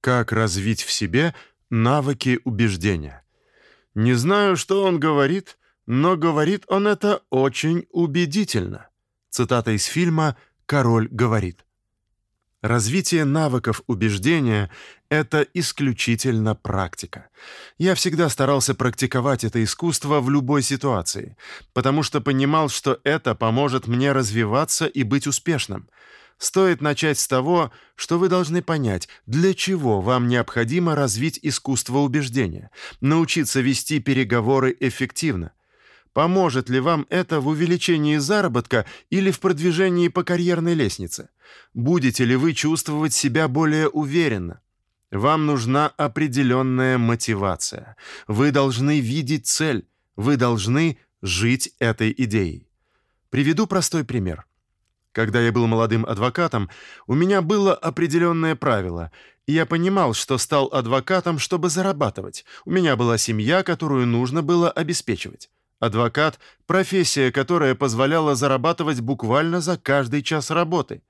Как развить в себе навыки убеждения. Не знаю, что он говорит, но говорит он это очень убедительно. Цитата из фильма Король говорит. Развитие навыков убеждения это исключительно практика. Я всегда старался практиковать это искусство в любой ситуации, потому что понимал, что это поможет мне развиваться и быть успешным. Стоит начать с того, что вы должны понять, для чего вам необходимо развить искусство убеждения, научиться вести переговоры эффективно. Поможет ли вам это в увеличении заработка или в продвижении по карьерной лестнице? Будете ли вы чувствовать себя более уверенно? Вам нужна определенная мотивация. Вы должны видеть цель. Вы должны жить этой идеей. Приведу простой пример. Когда я был молодым адвокатом, у меня было определенное правило, и я понимал, что стал адвокатом, чтобы зарабатывать. У меня была семья, которую нужно было обеспечивать. Адвокат профессия, которая позволяла зарабатывать буквально за каждый час работы.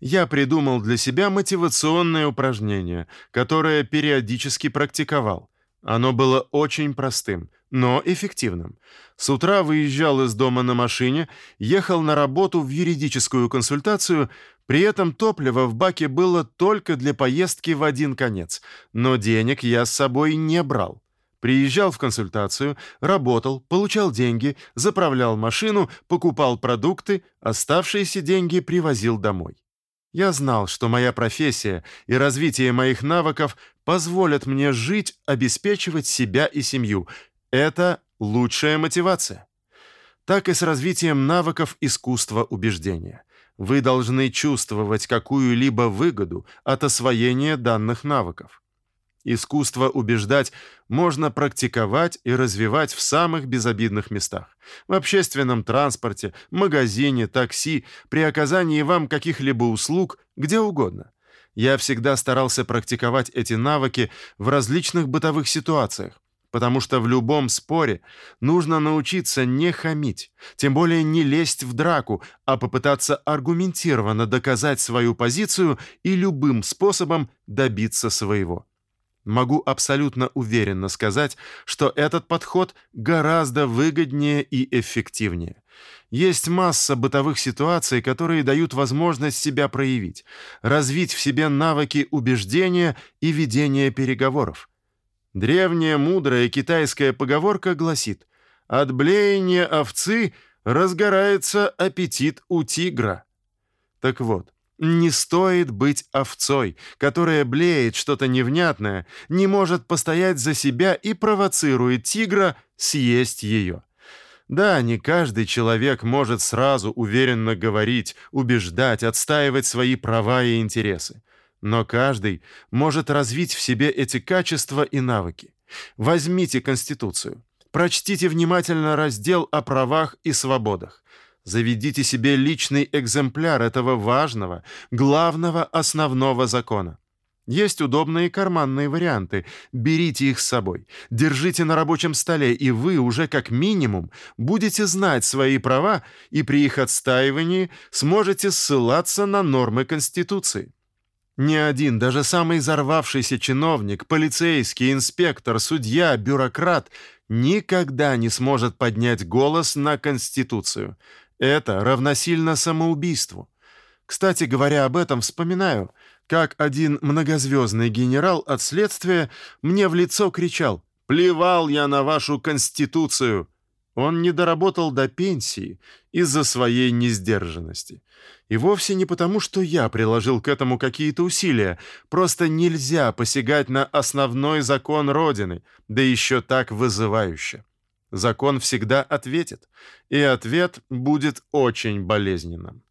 Я придумал для себя мотивационное упражнение, которое периодически практиковал. Оно было очень простым, но эффективным. С утра выезжал из дома на машине, ехал на работу в юридическую консультацию, при этом топливо в баке было только для поездки в один конец, но денег я с собой не брал. Приезжал в консультацию, работал, получал деньги, заправлял машину, покупал продукты, оставшиеся деньги привозил домой. Я знал, что моя профессия и развитие моих навыков позволят мне жить, обеспечивать себя и семью. Это лучшая мотивация. Так и с развитием навыков искусства убеждения. Вы должны чувствовать какую-либо выгоду от освоения данных навыков. Искусство убеждать можно практиковать и развивать в самых безобидных местах: в общественном транспорте, магазине, такси, при оказании вам каких-либо услуг, где угодно. Я всегда старался практиковать эти навыки в различных бытовых ситуациях, потому что в любом споре нужно научиться не хамить, тем более не лезть в драку, а попытаться аргументированно доказать свою позицию и любым способом добиться своего. Могу абсолютно уверенно сказать, что этот подход гораздо выгоднее и эффективнее. Есть масса бытовых ситуаций, которые дают возможность себя проявить, развить в себе навыки убеждения и ведения переговоров. Древняя мудрая китайская поговорка гласит: "От блеяния овцы разгорается аппетит у тигра". Так вот, не стоит быть овцой, которая блеет что-то невнятное, не может постоять за себя и провоцирует тигра съесть ее. Да, не каждый человек может сразу уверенно говорить, убеждать, отстаивать свои права и интересы, но каждый может развить в себе эти качества и навыки. Возьмите Конституцию. Прочтите внимательно раздел о правах и свободах. Заведите себе личный экземпляр этого важного, главного основного закона. Есть удобные карманные варианты. Берите их с собой. Держите на рабочем столе, и вы уже как минимум будете знать свои права и при их отстаивании сможете ссылаться на нормы Конституции. Ни один, даже самый взорвавшийся чиновник, полицейский, инспектор, судья, бюрократ никогда не сможет поднять голос на Конституцию. Это равносильно самоубийству. Кстати говоря об этом, вспоминаю, как один многозвездный генерал от следствия мне в лицо кричал: "Плевал я на вашу конституцию". Он не доработал до пенсии из-за своей несдержанности. И вовсе не потому, что я приложил к этому какие-то усилия. Просто нельзя посягать на основной закон родины, да еще так вызывающе. Закон всегда ответит, и ответ будет очень болезненным.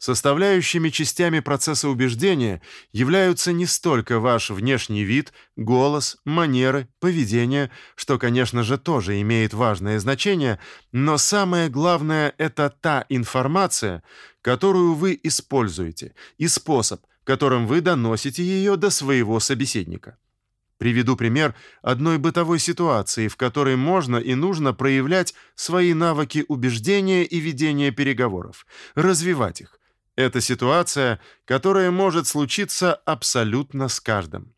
Составляющими частями процесса убеждения являются не столько ваш внешний вид, голос, манеры, поведение, что, конечно же, тоже имеет важное значение, но самое главное это та информация, которую вы используете, и способ, которым вы доносите ее до своего собеседника. Приведу пример одной бытовой ситуации, в которой можно и нужно проявлять свои навыки убеждения и ведения переговоров, развивать их. Это ситуация, которая может случиться абсолютно с каждым.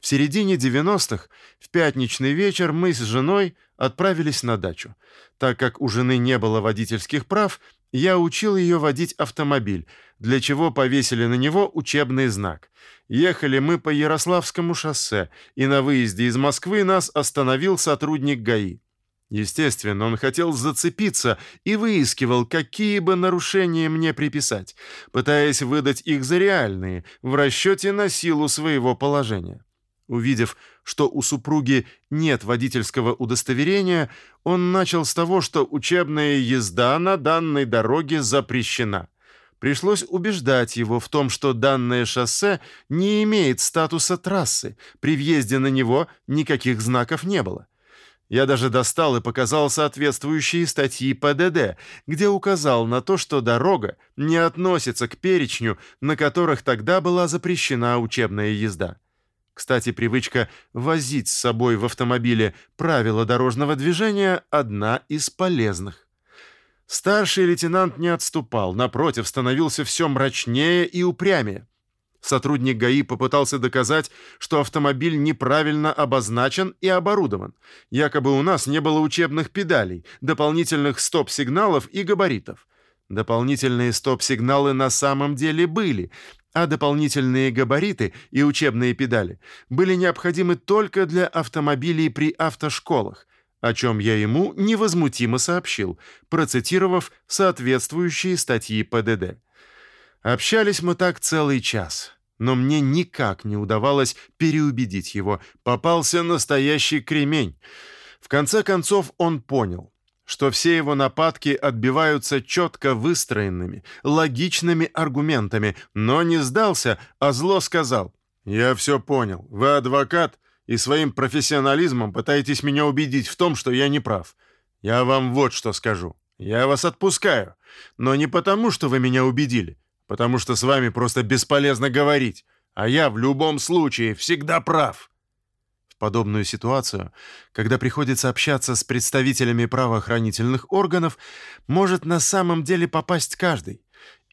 В середине 90-х, в пятничный вечер, мы с женой отправились на дачу. Так как у жены не было водительских прав, я учил ее водить автомобиль, для чего повесили на него учебный знак. Ехали мы по Ярославскому шоссе, и на выезде из Москвы нас остановил сотрудник ГАИ. Естественно, он хотел зацепиться и выискивал, какие бы нарушения мне приписать, пытаясь выдать их за реальные в расчете на силу своего положения. Увидев, что у супруги нет водительского удостоверения, он начал с того, что учебная езда на данной дороге запрещена. Пришлось убеждать его в том, что данное шоссе не имеет статуса трассы. При въезде на него никаких знаков не было. Я даже достал и показал соответствующие статьи ПДД, где указал на то, что дорога не относится к перечню, на которых тогда была запрещена учебная езда. Кстати, привычка возить с собой в автомобиле правила дорожного движения одна из полезных. Старший лейтенант не отступал, напротив, становился все мрачнее и упрямее. Сотрудник ГАИ попытался доказать, что автомобиль неправильно обозначен и оборудован. Якобы у нас не было учебных педалей, дополнительных стоп-сигналов и габаритов. Дополнительные стоп-сигналы на самом деле были, а дополнительные габариты и учебные педали были необходимы только для автомобилей при автошколах, о чем я ему невозмутимо сообщил, процитировав соответствующие статьи ПДД. Общались мы так целый час, но мне никак не удавалось переубедить его. Попался настоящий кремень. В конце концов он понял, что все его нападки отбиваются четко выстроенными, логичными аргументами, но не сдался, а зло сказал: "Я все понял. Вы адвокат и своим профессионализмом пытаетесь меня убедить в том, что я не прав. Я вам вот что скажу. Я вас отпускаю, но не потому, что вы меня убедили, потому что с вами просто бесполезно говорить, а я в любом случае всегда прав" подобную ситуацию, когда приходится общаться с представителями правоохранительных органов, может на самом деле попасть каждый.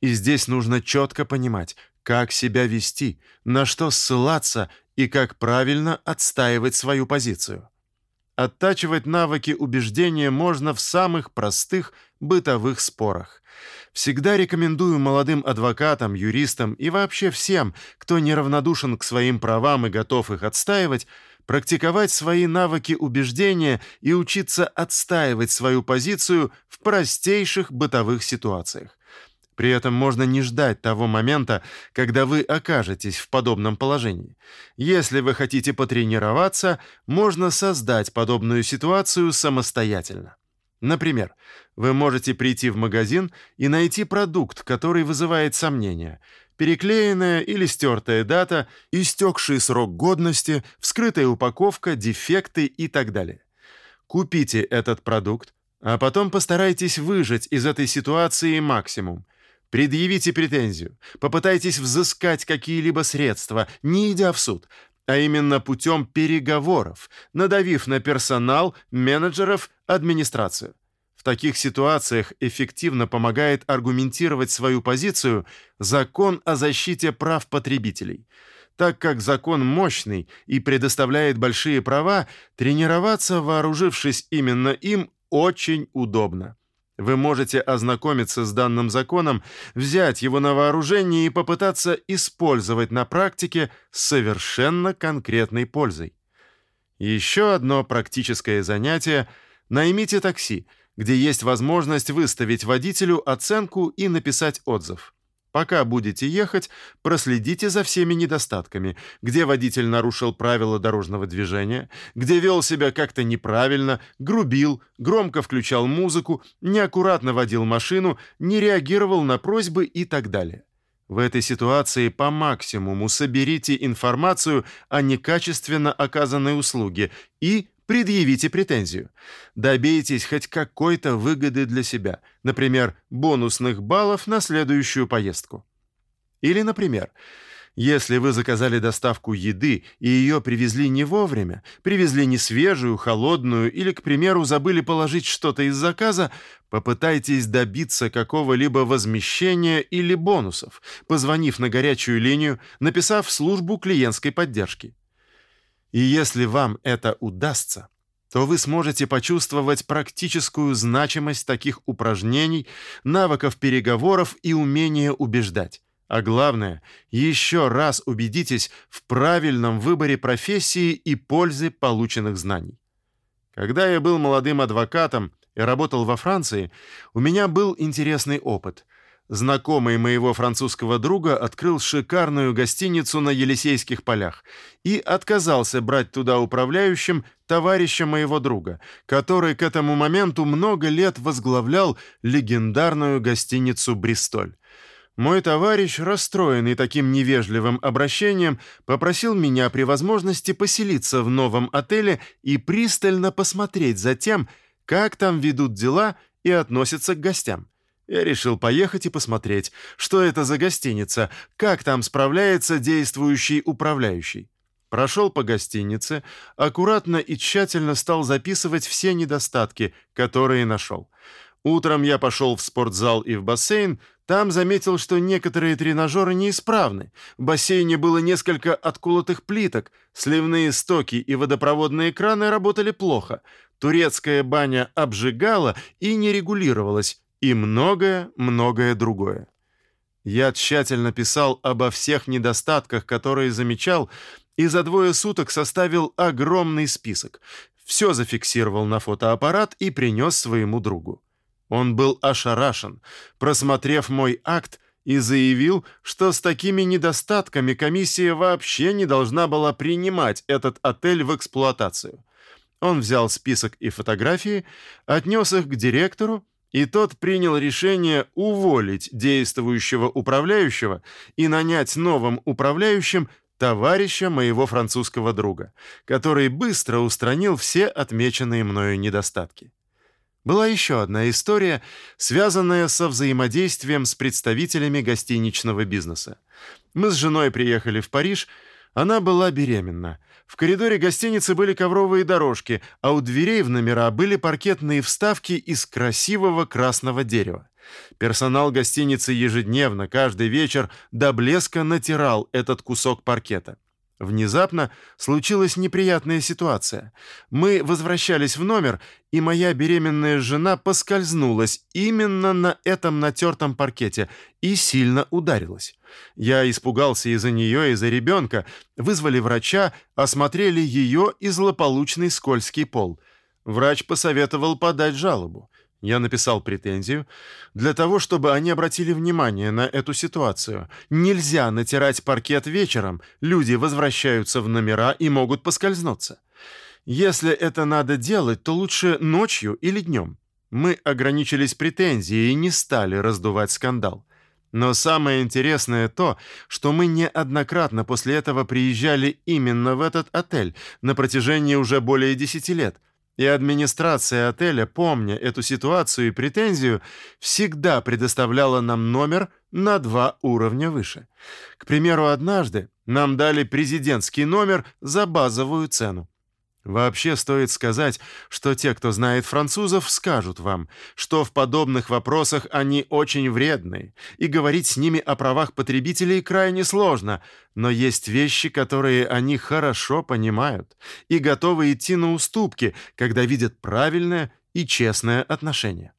И здесь нужно четко понимать, как себя вести, на что ссылаться и как правильно отстаивать свою позицию. Оттачивать навыки убеждения можно в самых простых бытовых спорах. Всегда рекомендую молодым адвокатам, юристам и вообще всем, кто неравнодушен к своим правам и готов их отстаивать, практиковать свои навыки убеждения и учиться отстаивать свою позицию в простейших бытовых ситуациях. При этом можно не ждать того момента, когда вы окажетесь в подобном положении. Если вы хотите потренироваться, можно создать подобную ситуацию самостоятельно. Например, вы можете прийти в магазин и найти продукт, который вызывает сомнения – переклеенная или стертая дата, истекший срок годности, вскрытая упаковка, дефекты и так далее. Купите этот продукт, а потом постарайтесь выжать из этой ситуации максимум. Предъявите претензию, попытайтесь взыскать какие-либо средства, не идя в суд, а именно путем переговоров, надавив на персонал, менеджеров, администрацию таких ситуациях эффективно помогает аргументировать свою позицию закон о защите прав потребителей. Так как закон мощный и предоставляет большие права, тренироваться, вооружившись именно им, очень удобно. Вы можете ознакомиться с данным законом, взять его на вооружение и попытаться использовать на практике с совершенно конкретной пользой. Еще одно практическое занятие наймите такси где есть возможность выставить водителю оценку и написать отзыв. Пока будете ехать, проследите за всеми недостатками, где водитель нарушил правила дорожного движения, где вел себя как-то неправильно, грубил, громко включал музыку, неаккуратно водил машину, не реагировал на просьбы и так далее. В этой ситуации по максимуму соберите информацию о некачественно оказанной услуге и предъявите претензию. Добейтесь хоть какой-то выгоды для себя, например, бонусных баллов на следующую поездку. Или, например, Если вы заказали доставку еды и ее привезли не вовремя, привезли не свежую, холодную или, к примеру, забыли положить что-то из заказа, попытайтесь добиться какого-либо возмещения или бонусов, позвонив на горячую линию, написав в службу клиентской поддержки. И если вам это удастся, то вы сможете почувствовать практическую значимость таких упражнений, навыков переговоров и умения убеждать. А главное, еще раз убедитесь в правильном выборе профессии и пользы полученных знаний. Когда я был молодым адвокатом и работал во Франции, у меня был интересный опыт – Знакомый моего французского друга открыл шикарную гостиницу на Елисейских полях и отказался брать туда управляющим товарища моего друга, который к этому моменту много лет возглавлял легендарную гостиницу «Бристоль». Мой товарищ, расстроенный таким невежливым обращением, попросил меня при возможности поселиться в новом отеле и пристально посмотреть за тем, как там ведут дела и относятся к гостям. Я решил поехать и посмотреть, что это за гостиница, как там справляется действующий управляющий. Прошел по гостинице, аккуратно и тщательно стал записывать все недостатки, которые нашел. Утром я пошел в спортзал и в бассейн, там заметил, что некоторые тренажеры неисправны. В бассейне было несколько отколотых плиток, сливные стоки и водопроводные краны работали плохо. Турецкая баня обжигала и не регулировалась, и многое-многое другое. Я тщательно писал обо всех недостатках, которые замечал, и за двое суток составил огромный список. Все зафиксировал на фотоаппарат и принес своему другу. Он был ошарашен, просмотрев мой акт, и заявил, что с такими недостатками комиссия вообще не должна была принимать этот отель в эксплуатацию. Он взял список и фотографии, отнес их к директору, и тот принял решение уволить действующего управляющего и нанять новым управляющим товарища моего французского друга, который быстро устранил все отмеченные мною недостатки. Была еще одна история, связанная со взаимодействием с представителями гостиничного бизнеса. Мы с женой приехали в Париж, она была беременна. В коридоре гостиницы были ковровые дорожки, а у дверей в номера были паркетные вставки из красивого красного дерева. Персонал гостиницы ежедневно, каждый вечер до блеска натирал этот кусок паркета. Внезапно случилась неприятная ситуация. Мы возвращались в номер, и моя беременная жена поскользнулась именно на этом натертом паркете и сильно ударилась. Я испугался из-за нее и за ребенка, вызвали врача, осмотрели ее и злополучный скользкий пол. Врач посоветовал подать жалобу. Я написал претензию для того, чтобы они обратили внимание на эту ситуацию. Нельзя натирать паркет вечером, люди возвращаются в номера и могут поскользнуться. Если это надо делать, то лучше ночью или днем. Мы ограничились претензией и не стали раздувать скандал. Но самое интересное то, что мы неоднократно после этого приезжали именно в этот отель на протяжении уже более 10 лет, и администрация отеля, помня эту ситуацию и претензию, всегда предоставляла нам номер на два уровня выше. К примеру, однажды нам дали президентский номер за базовую цену. Вообще стоит сказать, что те, кто знает французов, скажут вам, что в подобных вопросах они очень вредны, и говорить с ними о правах потребителей крайне сложно, но есть вещи, которые они хорошо понимают и готовы идти на уступки, когда видят правильное и честное отношение.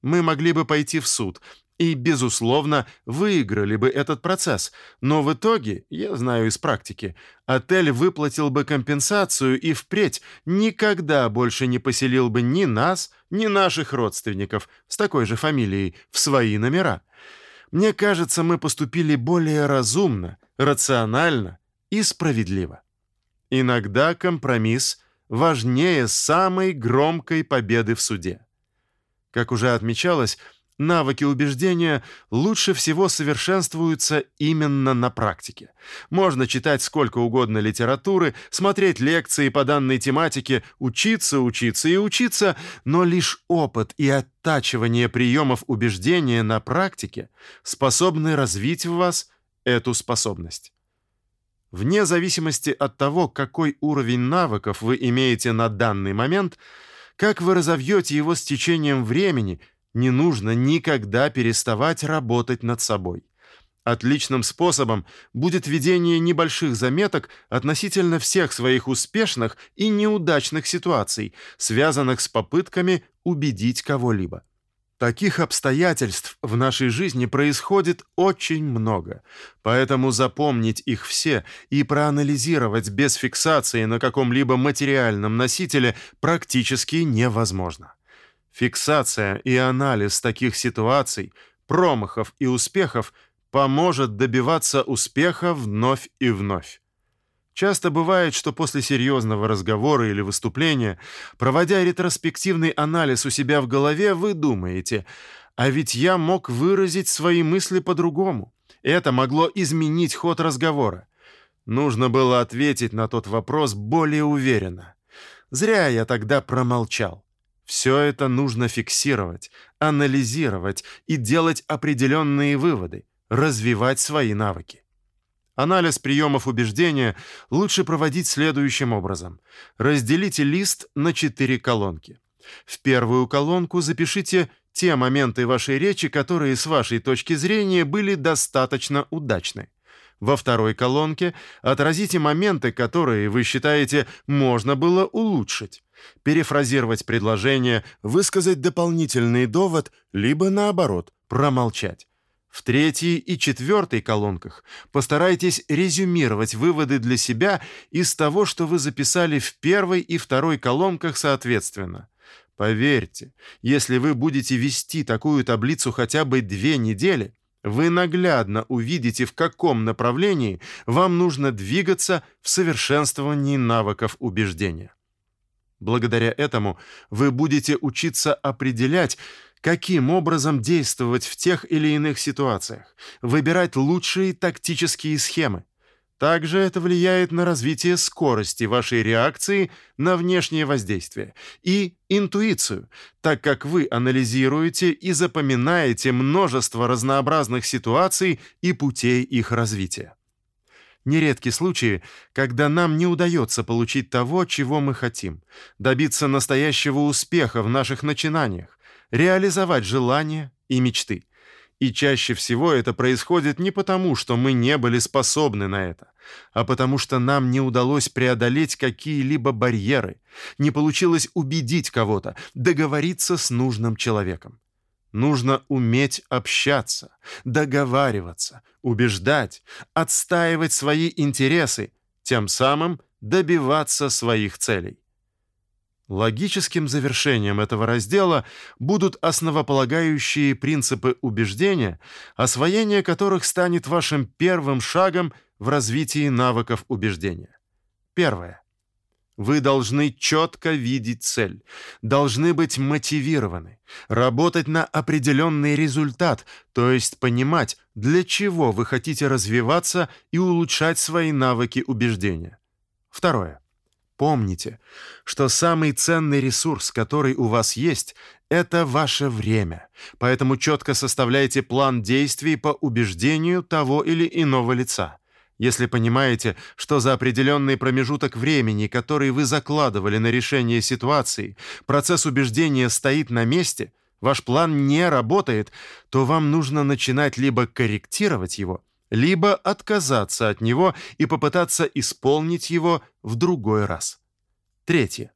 Мы могли бы пойти в суд, и, безусловно, выиграли бы этот процесс, но в итоге, я знаю из практики, отель выплатил бы компенсацию и впредь никогда больше не поселил бы ни нас, ни наших родственников с такой же фамилией в свои номера. Мне кажется, мы поступили более разумно, рационально и справедливо. Иногда компромисс важнее самой громкой победы в суде. Как уже отмечалось, Навыки убеждения лучше всего совершенствуются именно на практике. Можно читать сколько угодно литературы, смотреть лекции по данной тематике, учиться, учиться и учиться, но лишь опыт и оттачивание приемов убеждения на практике способны развить в вас эту способность. Вне зависимости от того, какой уровень навыков вы имеете на данный момент, как вы разовьете его с течением времени, не нужно никогда переставать работать над собой. Отличным способом будет ведение небольших заметок относительно всех своих успешных и неудачных ситуаций, связанных с попытками убедить кого-либо. Таких обстоятельств в нашей жизни происходит очень много, поэтому запомнить их все и проанализировать без фиксации на каком-либо материальном носителе практически невозможно. Фиксация и анализ таких ситуаций, промахов и успехов поможет добиваться успеха вновь и вновь. Часто бывает, что после серьезного разговора или выступления, проводя ретроспективный анализ у себя в голове, вы думаете: "А ведь я мог выразить свои мысли по-другому. Это могло изменить ход разговора". Нужно было ответить на тот вопрос более уверенно. Зря я тогда промолчал. Все это нужно фиксировать, анализировать и делать определенные выводы, развивать свои навыки. Анализ приемов убеждения лучше проводить следующим образом. Разделите лист на четыре колонки. В первую колонку запишите те моменты вашей речи, которые с вашей точки зрения были достаточно удачны. Во второй колонке отразите моменты, которые вы считаете можно было улучшить. Перефразировать предложение, высказать дополнительный довод, либо наоборот, промолчать. В третьей и четвертой колонках постарайтесь резюмировать выводы для себя из того, что вы записали в первой и второй колонках соответственно. Поверьте, если вы будете вести такую таблицу хотя бы две недели, вы наглядно увидите, в каком направлении вам нужно двигаться в совершенствовании навыков убеждения. Благодаря этому вы будете учиться определять, каким образом действовать в тех или иных ситуациях, выбирать лучшие тактические схемы. Также это влияет на развитие скорости вашей реакции на внешнее воздействие и интуицию, так как вы анализируете и запоминаете множество разнообразных ситуаций и путей их развития. Нередки случаи, когда нам не удается получить того, чего мы хотим, добиться настоящего успеха в наших начинаниях, реализовать желания и мечты. И чаще всего это происходит не потому, что мы не были способны на это, а потому что нам не удалось преодолеть какие-либо барьеры, не получилось убедить кого-то, договориться с нужным человеком. Нужно уметь общаться, договариваться, убеждать, отстаивать свои интересы, тем самым добиваться своих целей. Логическим завершением этого раздела будут основополагающие принципы убеждения, освоение которых станет вашим первым шагом в развитии навыков убеждения. Первое. Вы должны четко видеть цель, должны быть мотивированы, работать на определенный результат, то есть понимать, для чего вы хотите развиваться и улучшать свои навыки убеждения. Второе. Помните, что самый ценный ресурс, который у вас есть, это ваше время. Поэтому четко составляйте план действий по убеждению того или иного лица. Если понимаете, что за определенный промежуток времени, который вы закладывали на решение ситуации, процесс убеждения стоит на месте, ваш план не работает, то вам нужно начинать либо корректировать его, либо отказаться от него и попытаться исполнить его в другой раз. Третье.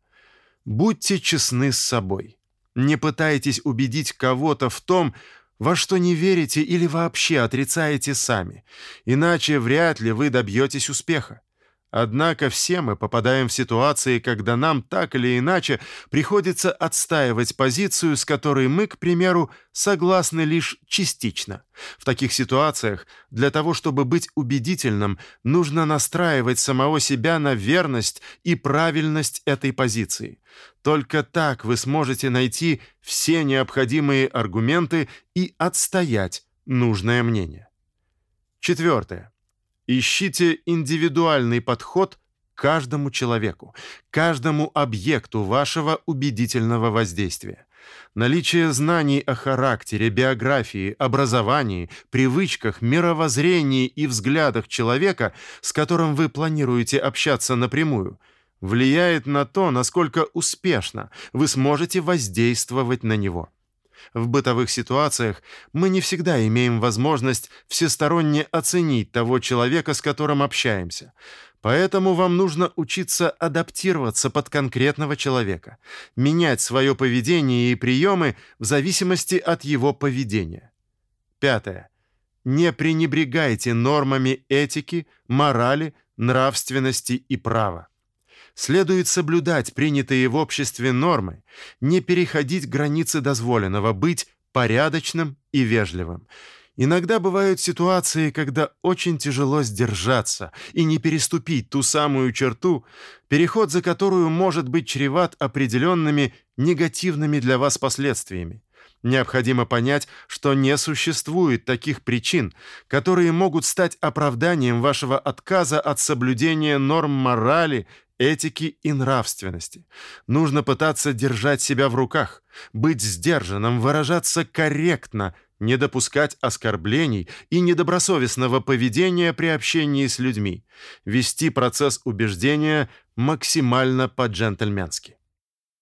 Будьте честны с собой. Не пытайтесь убедить кого-то в том, во что не верите или вообще отрицаете сами, иначе вряд ли вы добьетесь успеха. Однако все мы попадаем в ситуации, когда нам так или иначе приходится отстаивать позицию, с которой мы, к примеру, согласны лишь частично. В таких ситуациях для того, чтобы быть убедительным, нужно настраивать самого себя на верность и правильность этой позиции. Только так вы сможете найти все необходимые аргументы и отстоять нужное мнение. Четвертое. Ищите индивидуальный подход к каждому человеку, каждому объекту вашего убедительного воздействия. Наличие знаний о характере, биографии, образовании, привычках, мировоззрении и взглядах человека, с которым вы планируете общаться напрямую, влияет на то, насколько успешно вы сможете воздействовать на него. В бытовых ситуациях мы не всегда имеем возможность всесторонне оценить того человека, с которым общаемся. Поэтому вам нужно учиться адаптироваться под конкретного человека, менять свое поведение и приемы в зависимости от его поведения. Пятое. Не пренебрегайте нормами этики, морали, нравственности и права. Следует соблюдать принятые в обществе нормы, не переходить границы дозволенного, быть порядочным и вежливым. Иногда бывают ситуации, когда очень тяжело сдержаться и не переступить ту самую черту, переход за которую может быть чреват определенными негативными для вас последствиями. Необходимо понять, что не существует таких причин, которые могут стать оправданием вашего отказа от соблюдения норм морали этики и нравственности. Нужно пытаться держать себя в руках, быть сдержанным, выражаться корректно, не допускать оскорблений и недобросовестного поведения при общении с людьми, вести процесс убеждения максимально по-джентльменски.